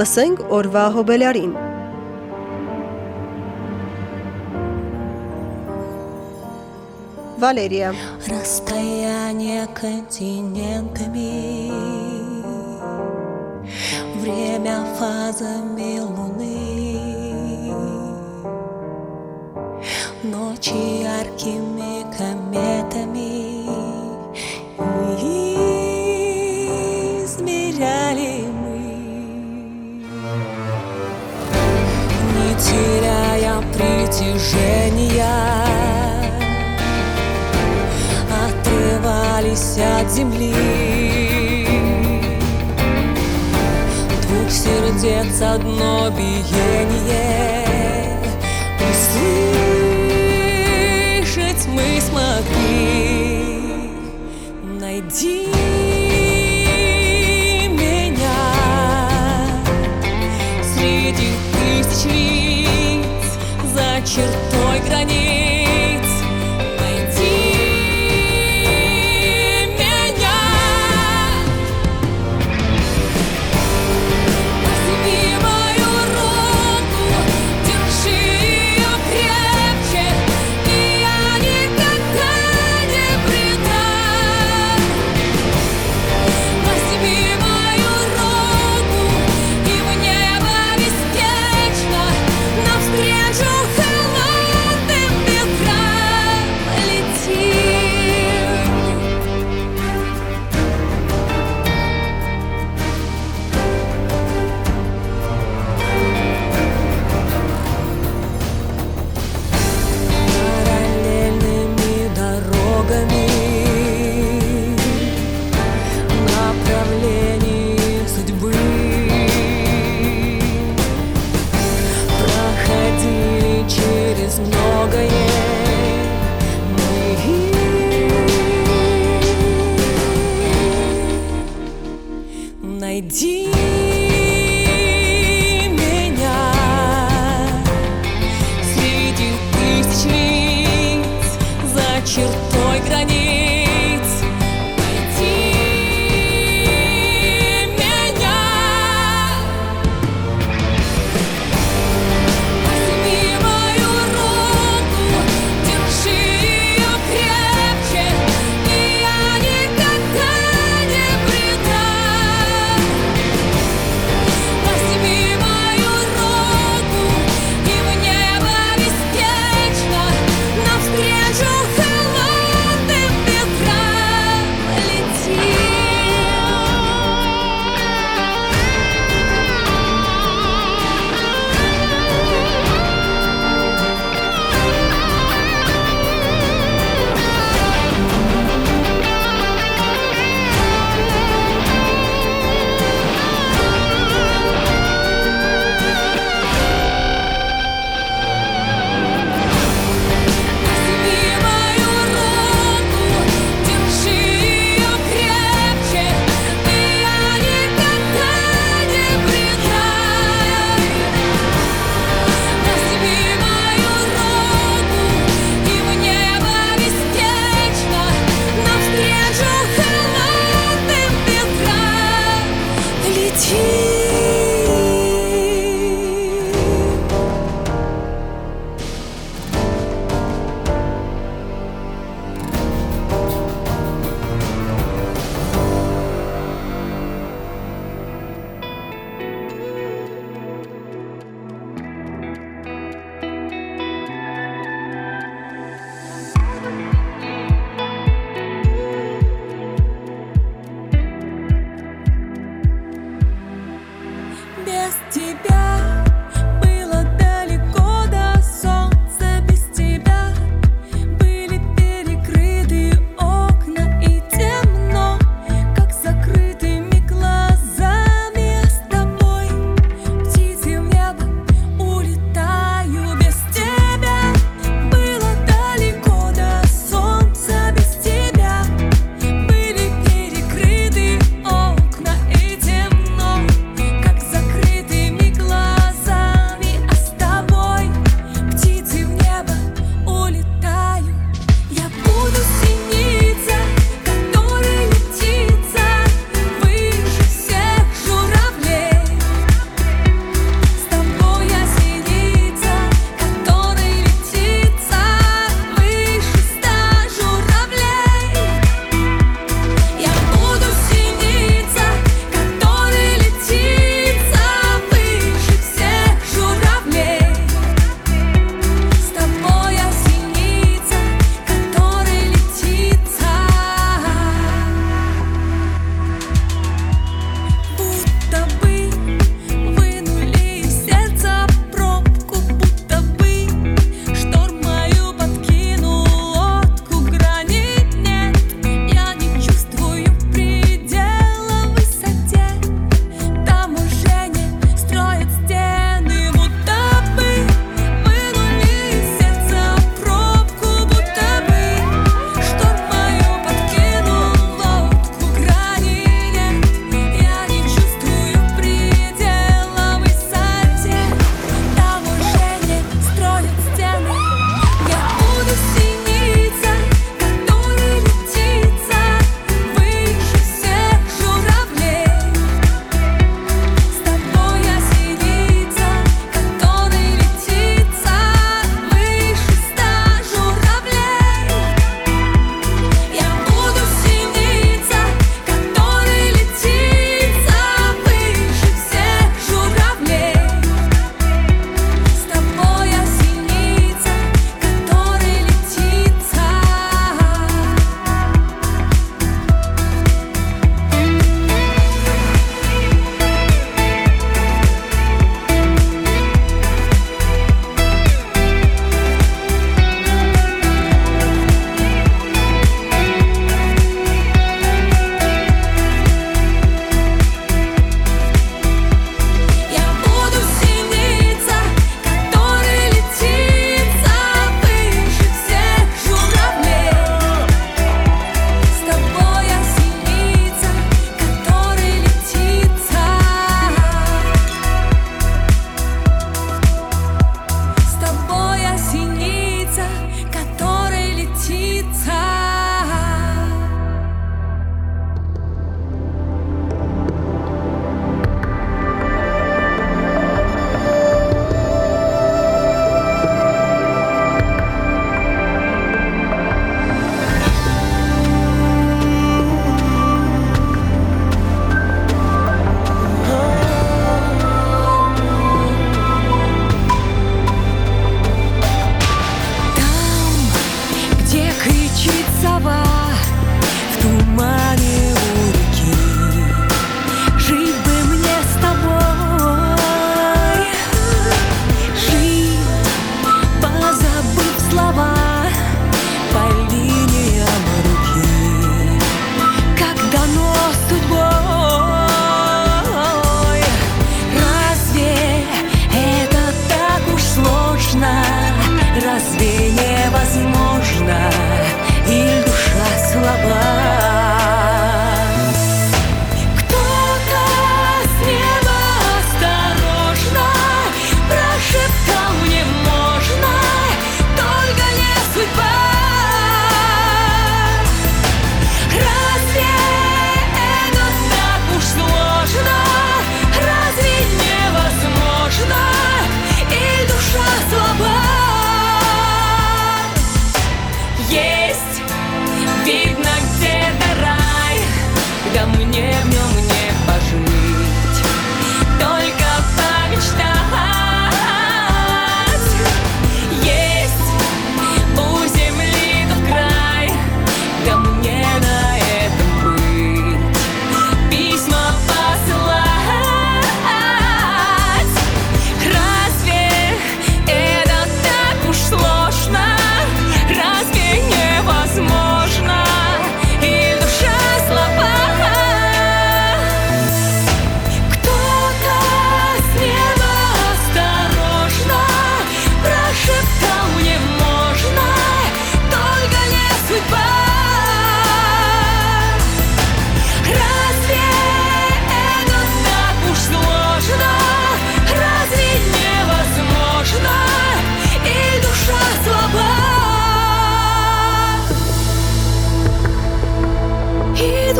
Լսենք օրվա հոբելարին։ Վալերիա Расстояние континентами Время фазами луны Ночи яркими кометами Измеряли отрывались от земли. Двух сердец одно биение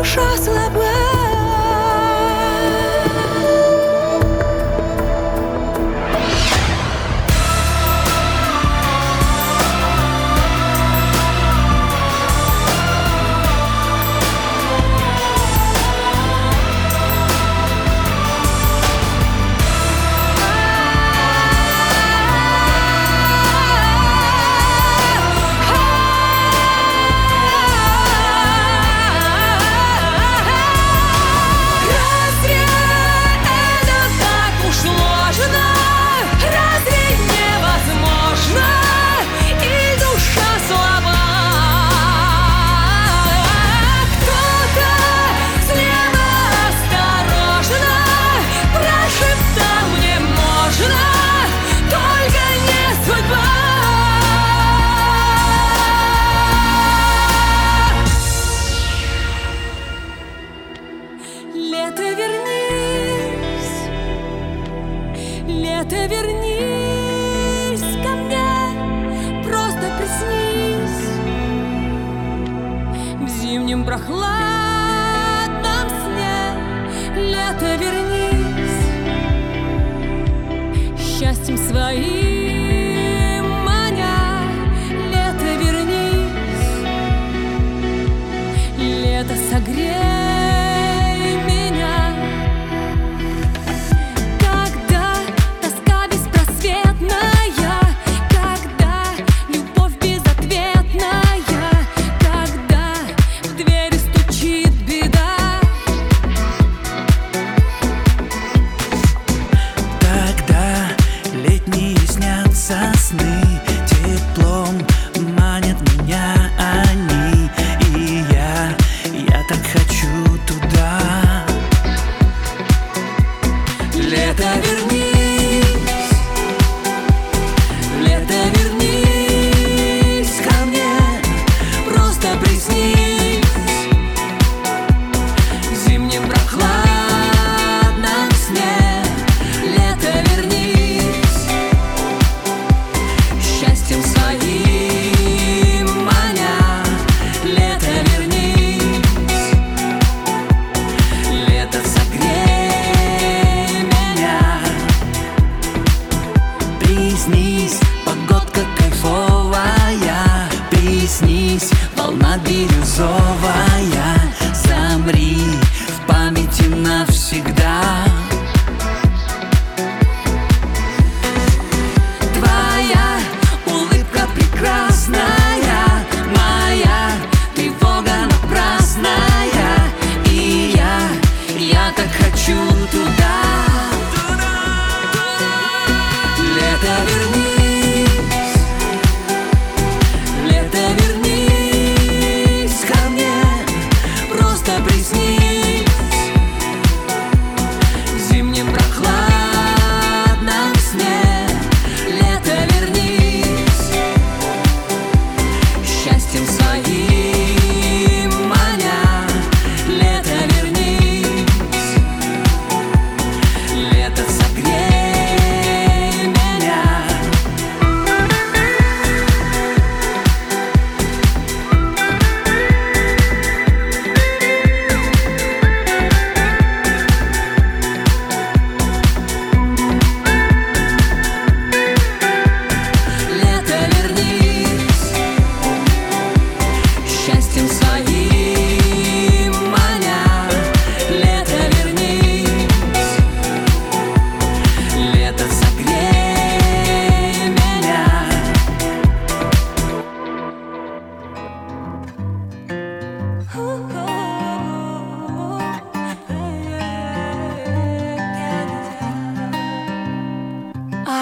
Trust love. В зимнем прохладном сне. Лето вернись. Счастьем своим. be dissolved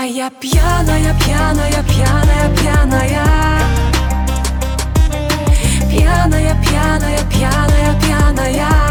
я пьяная, пьяная, пьяная, пьяная. Пьяная, пьяная, пьяная, пьяная.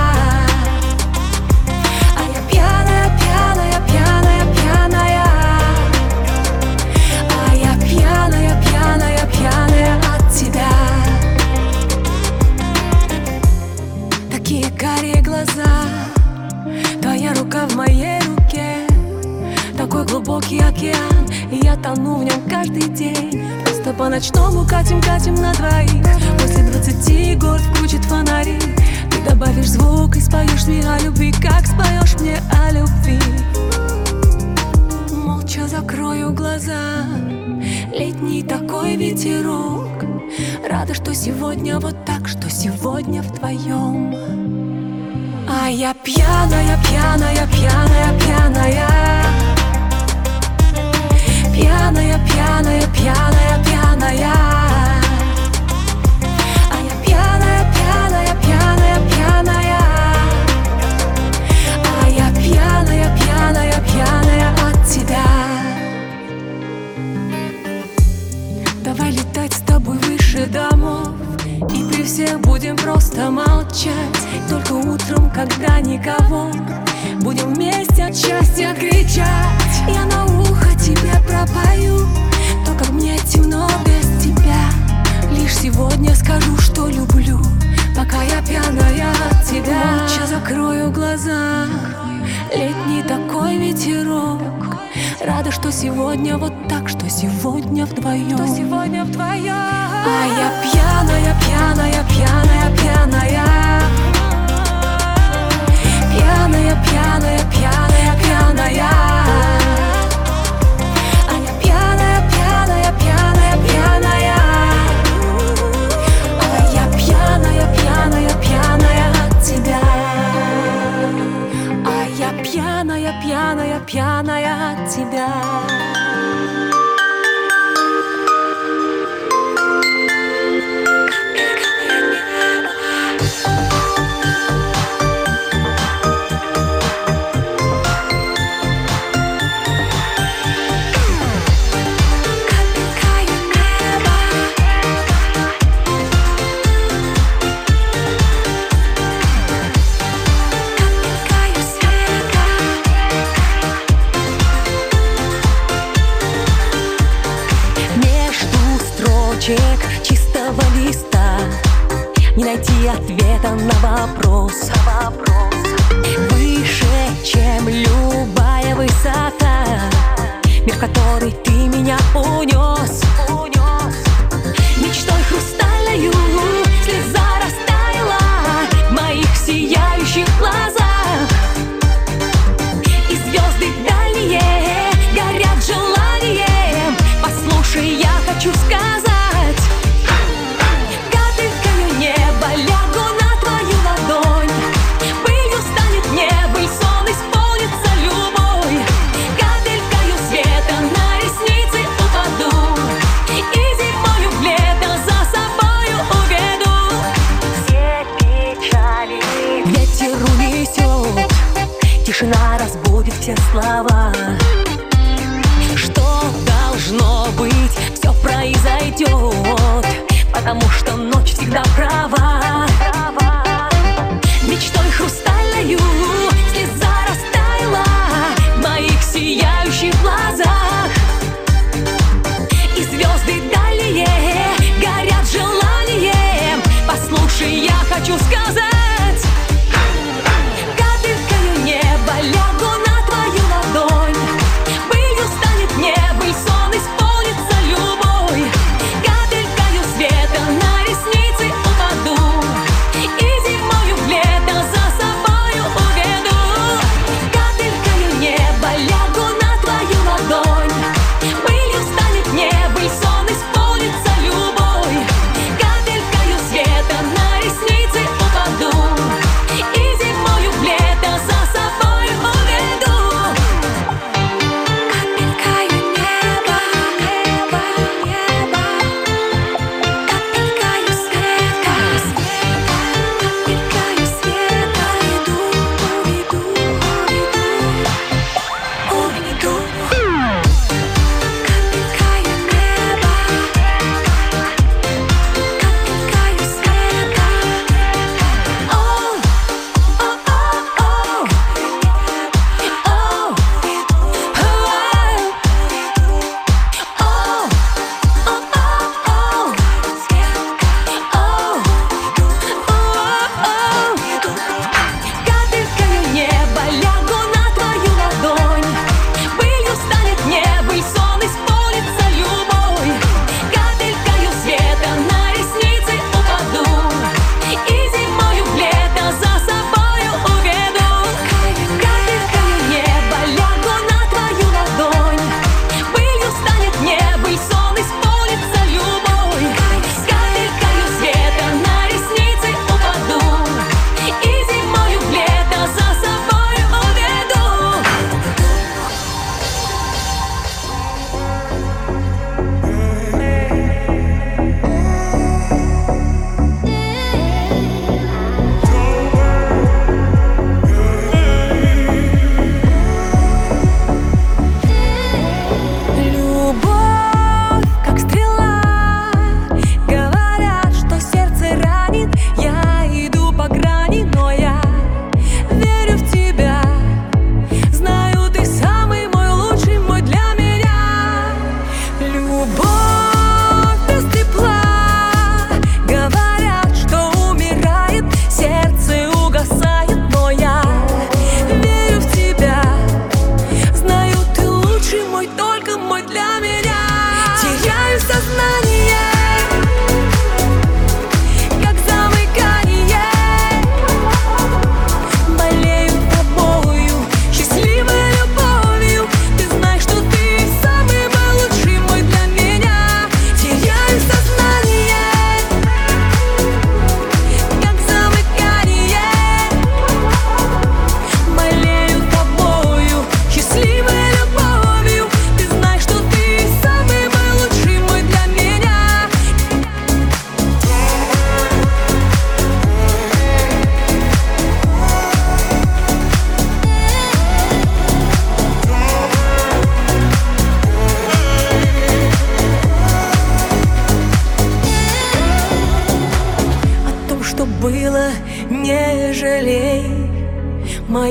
Тихий океан, и я тону в нем каждый день. Просто по ночному катим-катим на двоих После двадцати год включит фонари. Ты добавишь звук и споешь мне о любви Как споешь мне о любви. Молча закрою глаза. Летний такой ветерок. Рада, что сегодня вот так, что сегодня вдвоем. А я пьяная, пьяная, пьяная, пьяная. Пьяная, пьяная, пьяная, пьяная. А я пьяная, пьяная, пьяная, пьяная. А я пьяная, пьяная, пьяная от тебя. Давай летать с тобой выше домов И при всех будем просто молчать. Только утром, когда никого Будем вместе от счастья кричать. Я на ухо тебе пропою. То, как мне темно без тебя Лишь сегодня скажу, что люблю Пока я пьяная от тебя. Молча закрою глаза. Летний такой ветерок. Рада, что сегодня вот так, что сегодня вдвоем Что сегодня вдвоем А я пьяная, пьяная, пьяная, пьяная. Пьяная, пьяная, пьяная, пьяная найти ответа на вопрос. Выше, чем любая высота Мир, в который ты меня унес. Мечтой слова. Что должно быть, все произойдет Потому что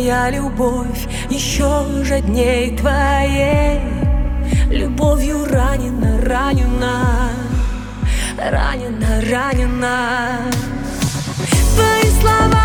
моя любовь еще жадней твоей. Любовью ранена, ранена, ранена, ранена. Твои слова